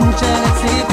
جاتي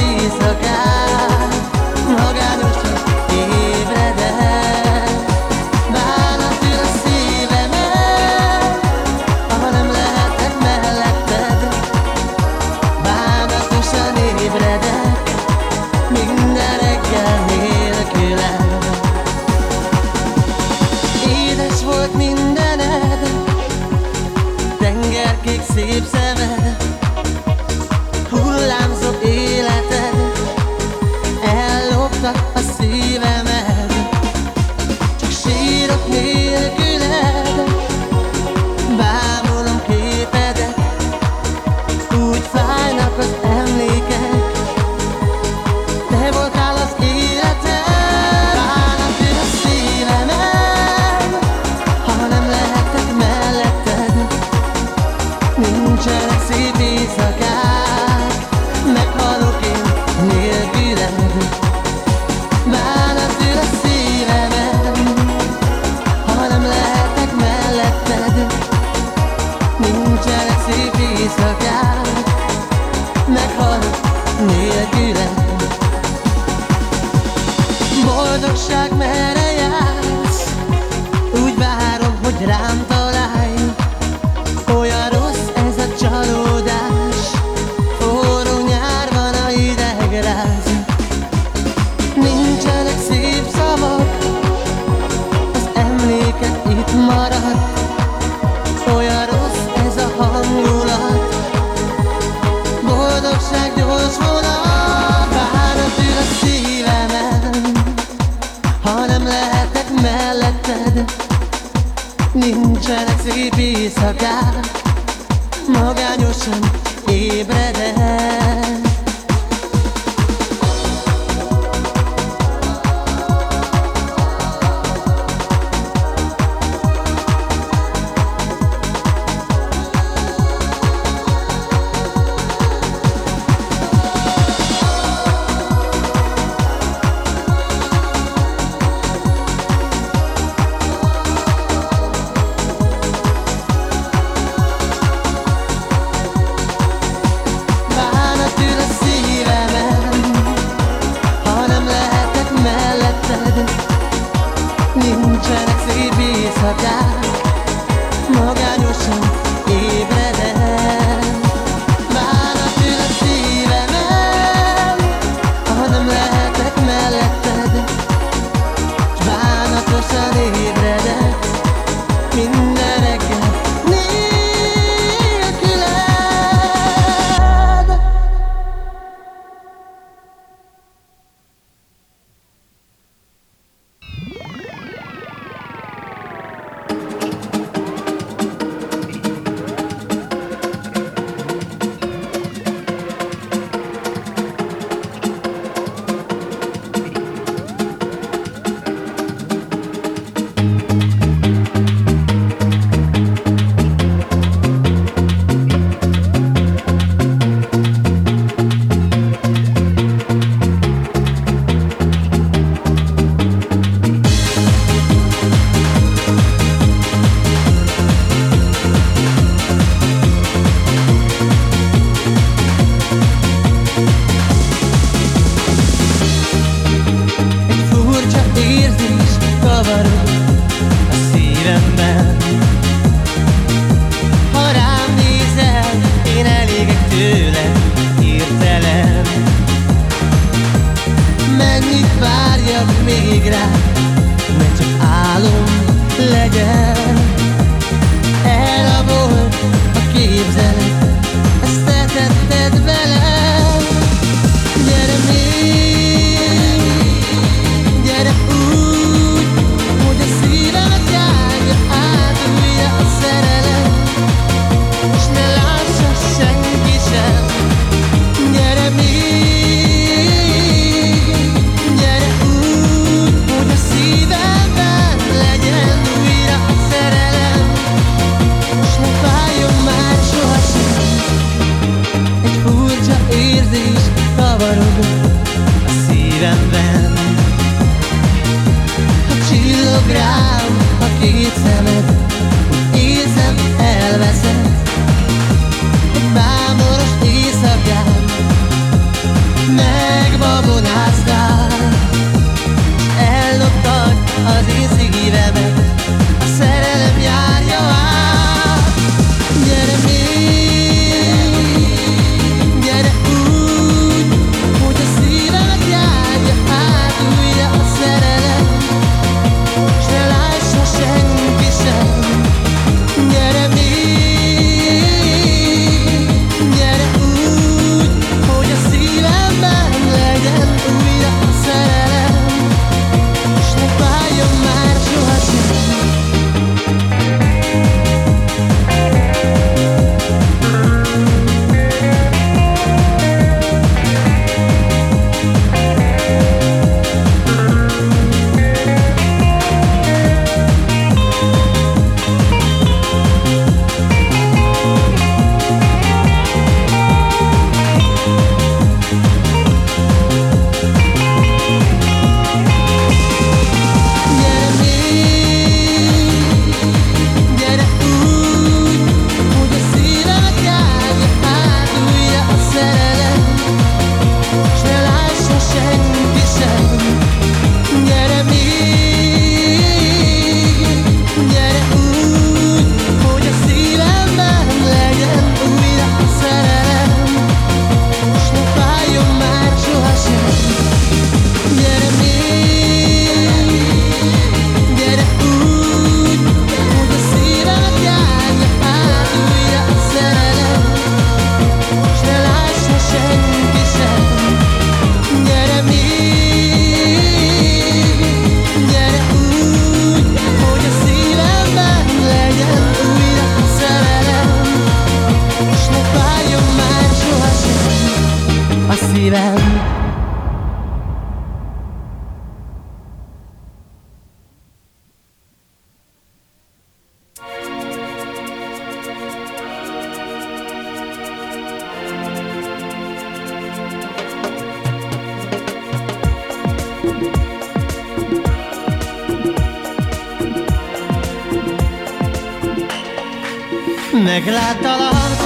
Megláttalak,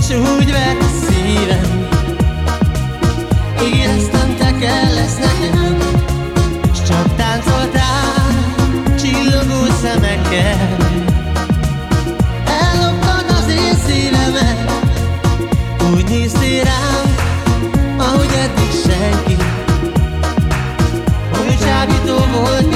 s úgy vett szívem. Éreztem, te kell lesz nekem S csak táncoltál, csillogó szemekkel. Elloptad az én szívemet Úgy néztél rám, ahogy eddig senki. tu voz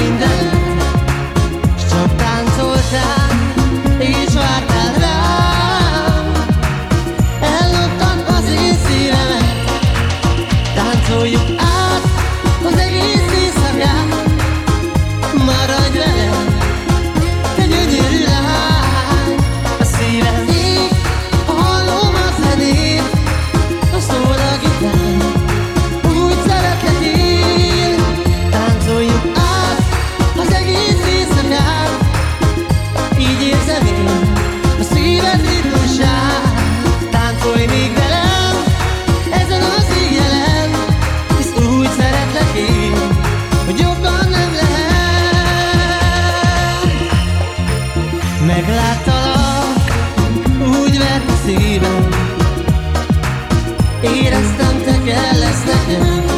Yeah.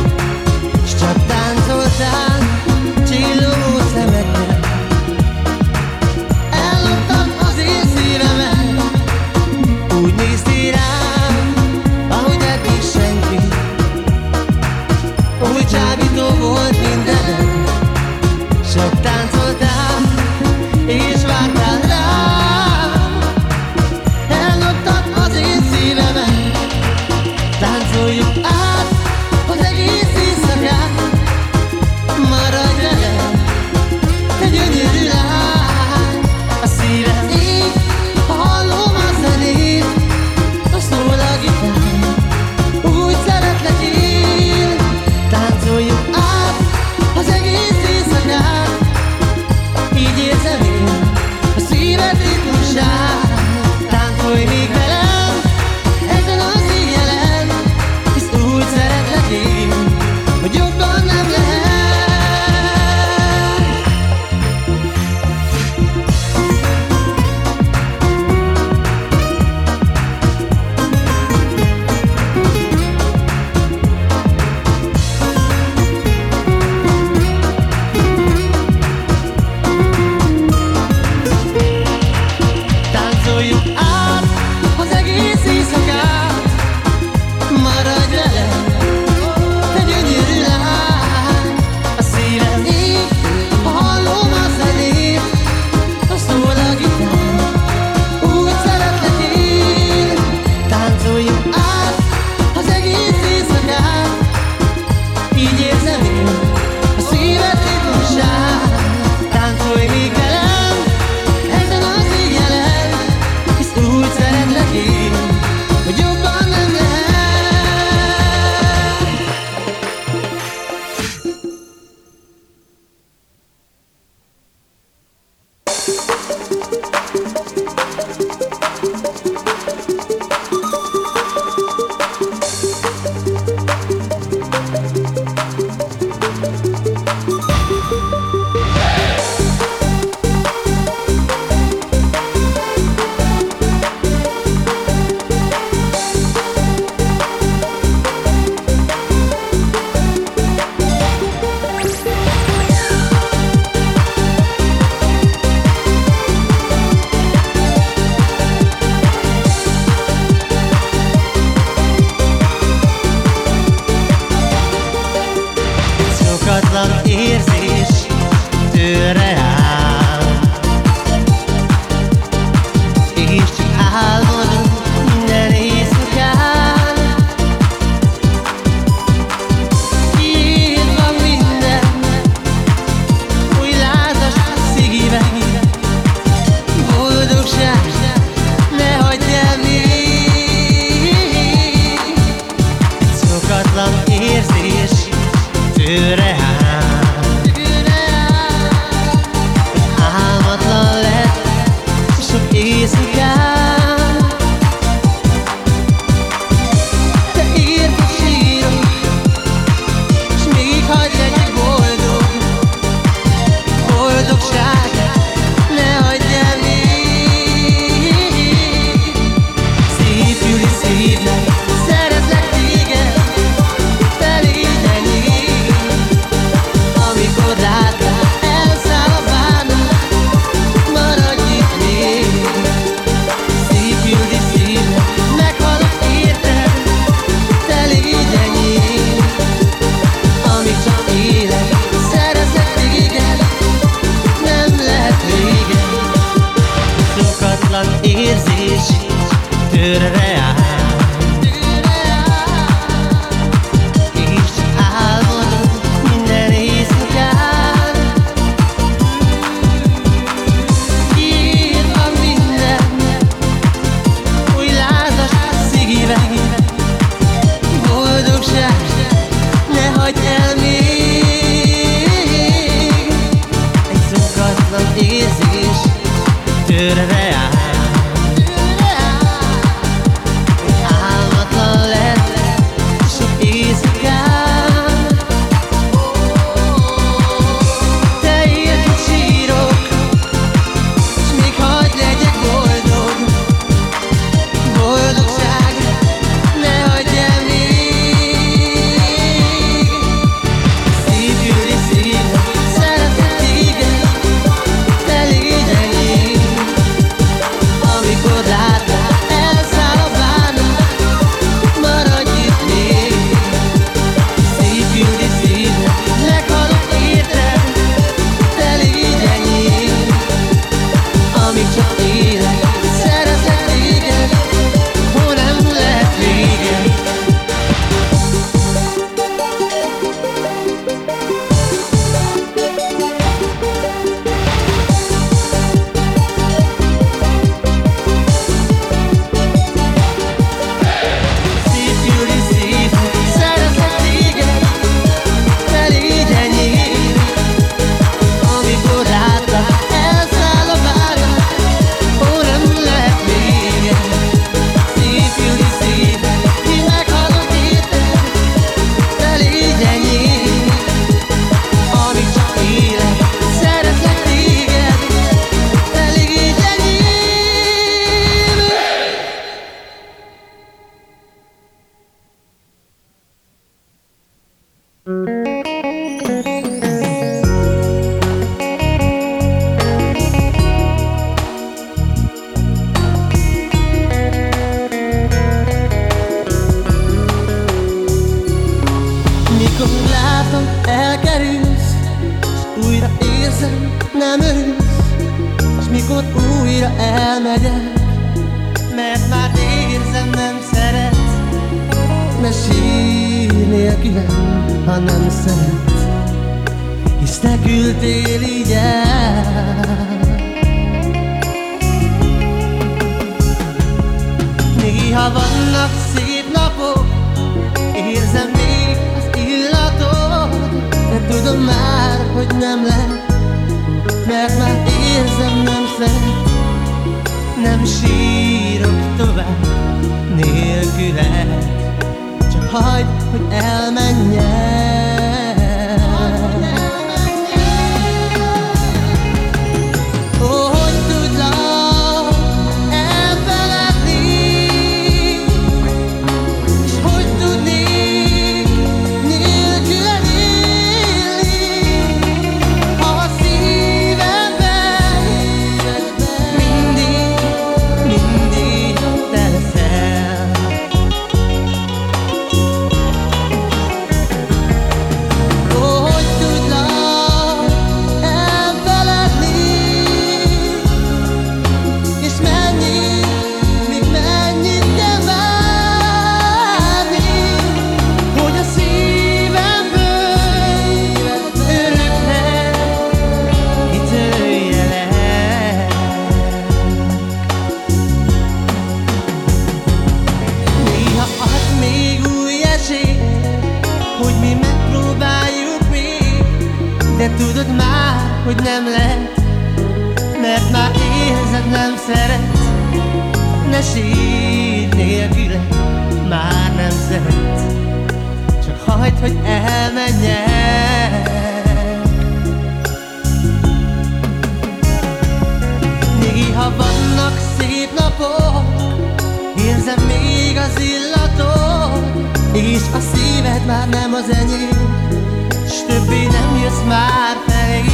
már elég.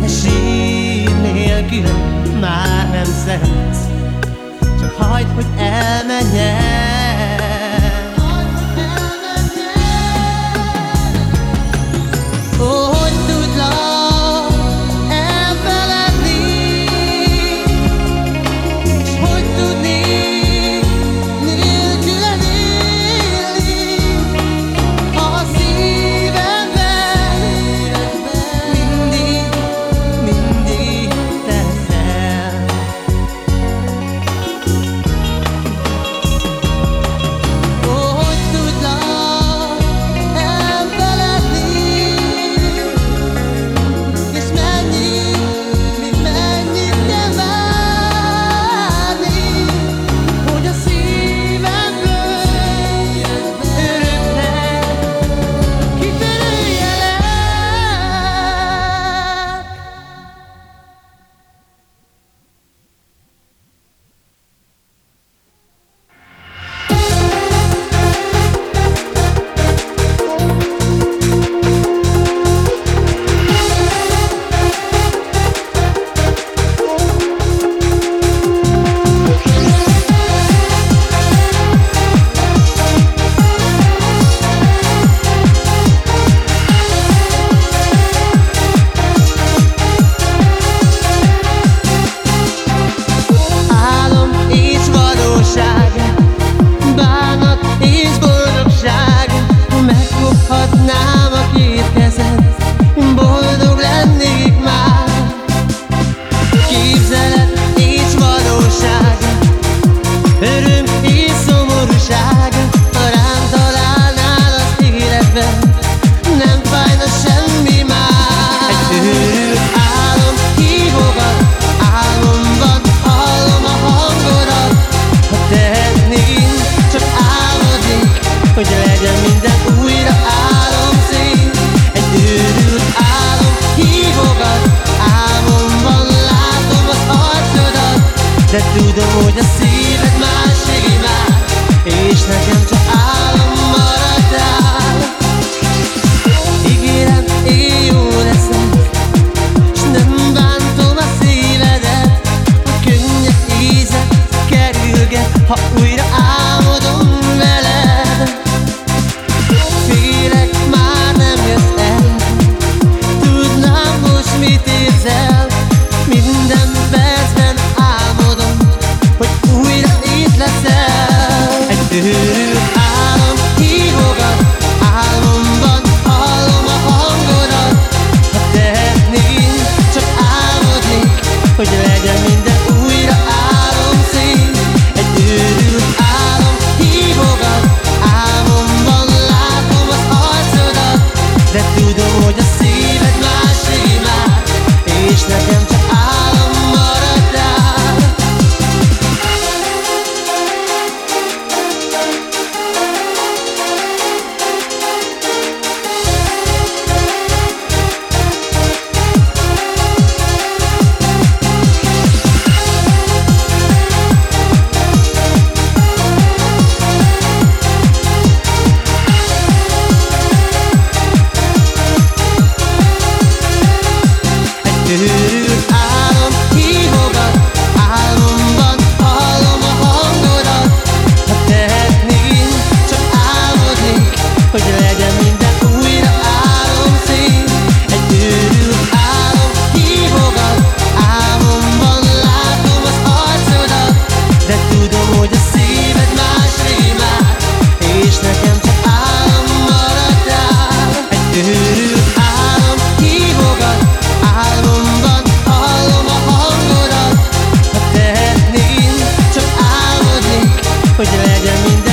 De sír nélkül már nem szeretsz. Csak hagyd, hogy elmenjen hogy legyen minden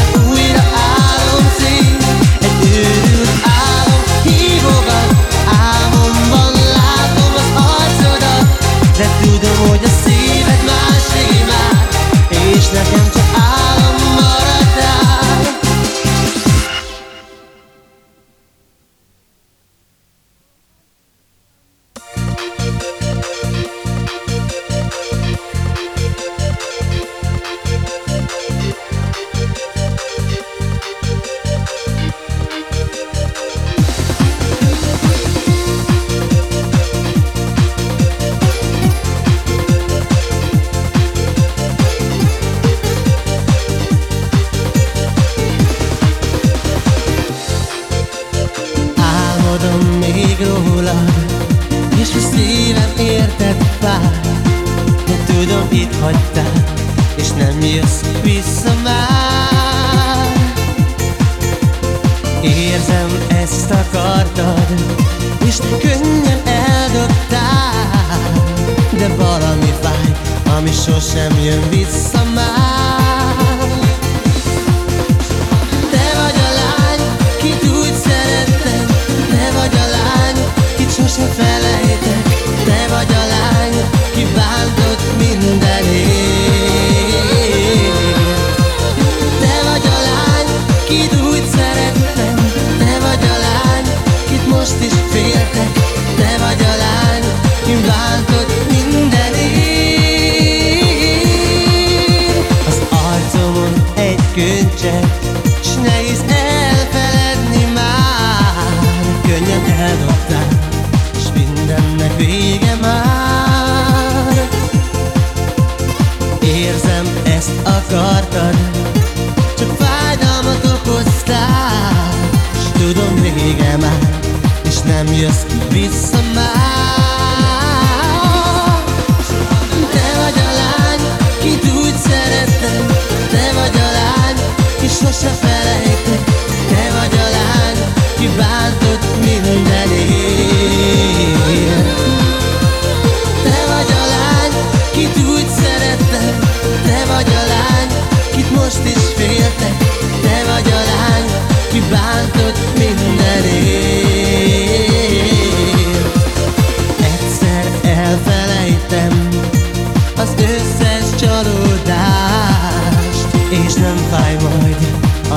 nem jössz vissza már. Te vagy a lány, ki úgy szerettem. Te vagy a lány, ki sose felejtek. Te vagy a lány, ki bántott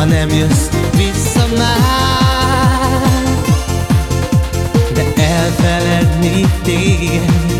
ha nem jössz vissza már. De elfeledni téged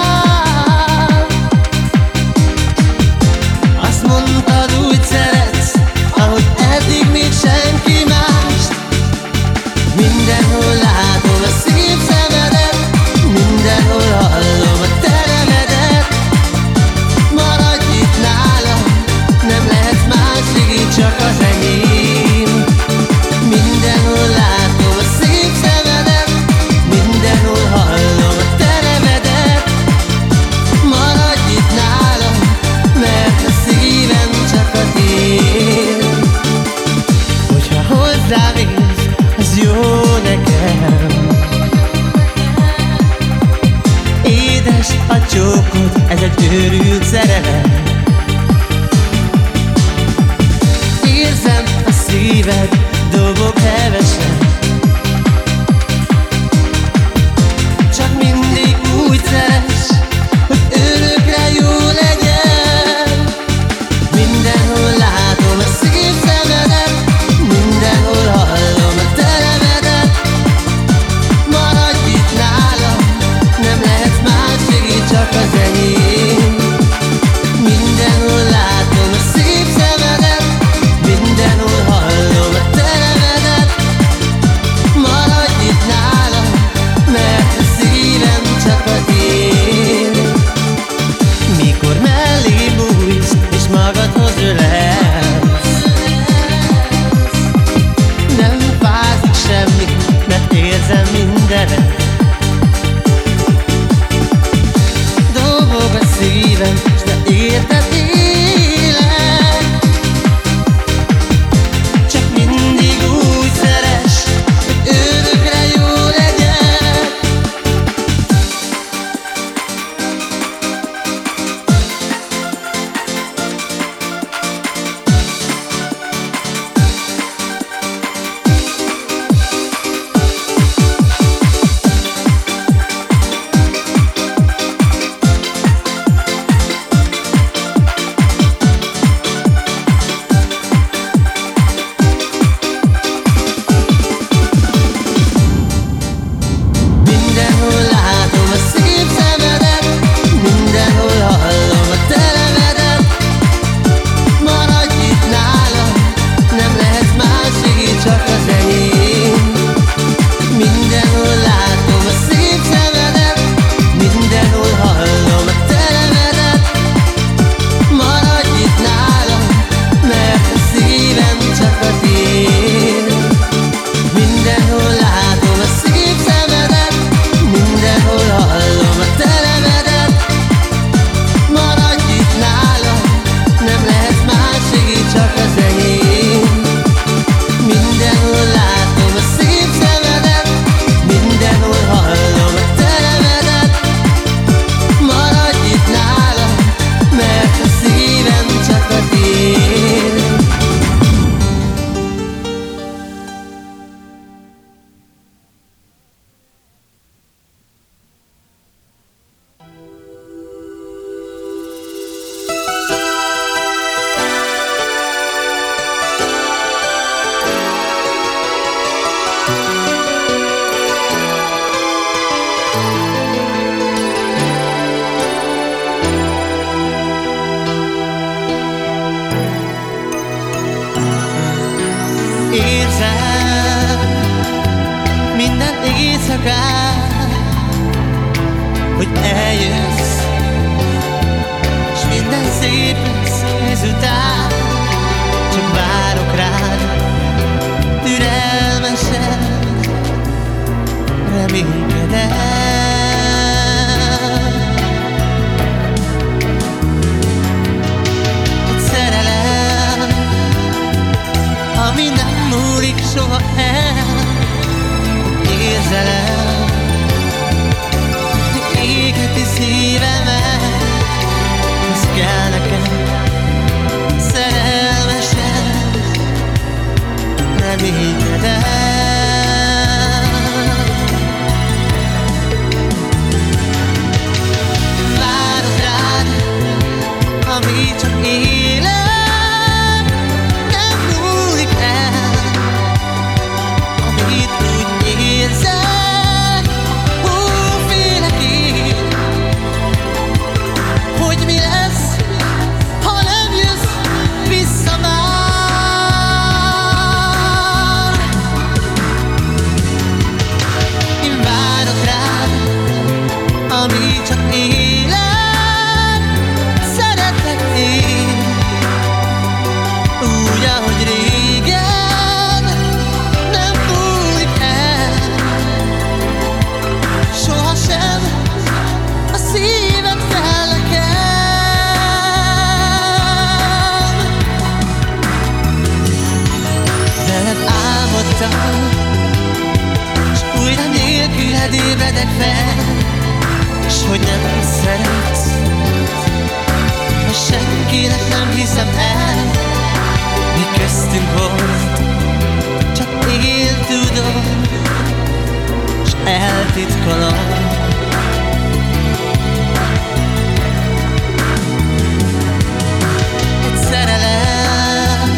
hit eltitkolom Egy szerelem,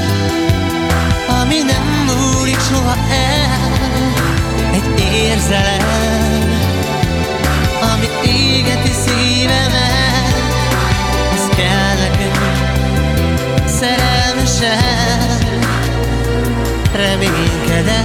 ami nem múlik soha el. Egy érzelem, ami égeti szívemet. Ez kell nekünk szerelmesen. Reménykedem